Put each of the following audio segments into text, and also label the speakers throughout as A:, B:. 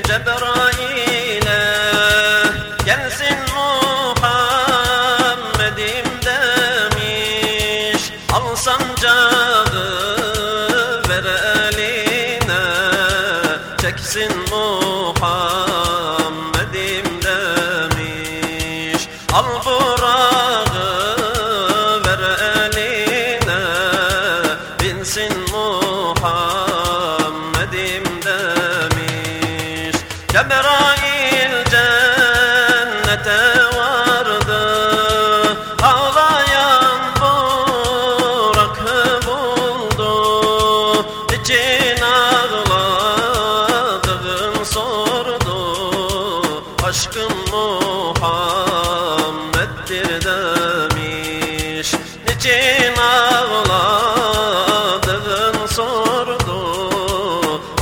A: جبرائيل Muhammed'dir demiş. Niçin ağladığın sordu.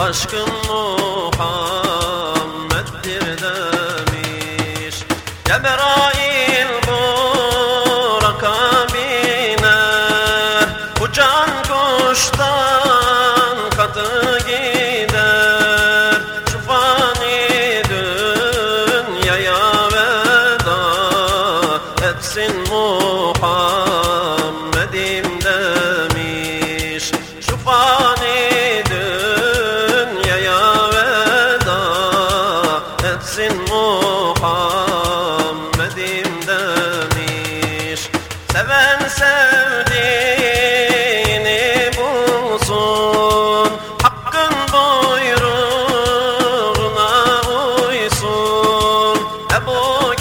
A: Aşkın Muhammed'dir demiş. Cebrail Burak'a biner Uçan kuştan katı Etsin Muhammed'im demiş. Şu fani dünyaya veda Etsin Muhammed'im demiş. Seven sevdiğini bulsun Hakkın buyruğuna uysun. Ebu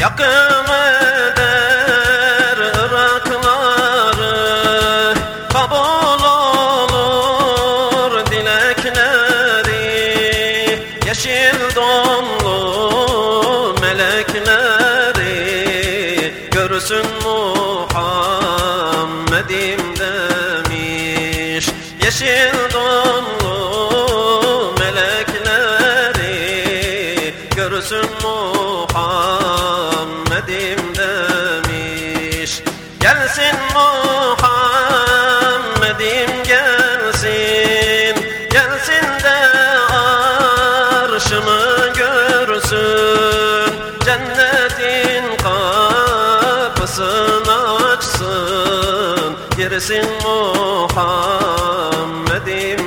A: Yakın eder Irakları Kabul olur dilekleri. Yeşil donlu melekleri Görsün Muhammed'im demiş. Yeşil donlu melekleri Görsün Muhammed'im görsün Cennetin kapısını açsın. Girsin Muhammed'im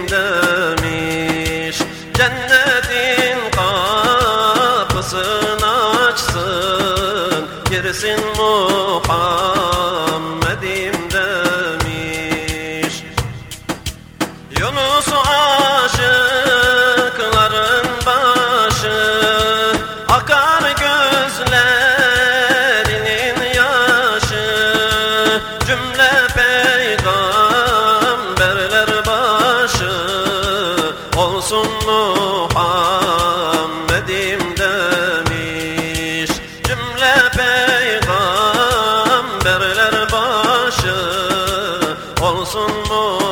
A: demiş Cennetin kapısını açsın. Girsin Muhammed Some more.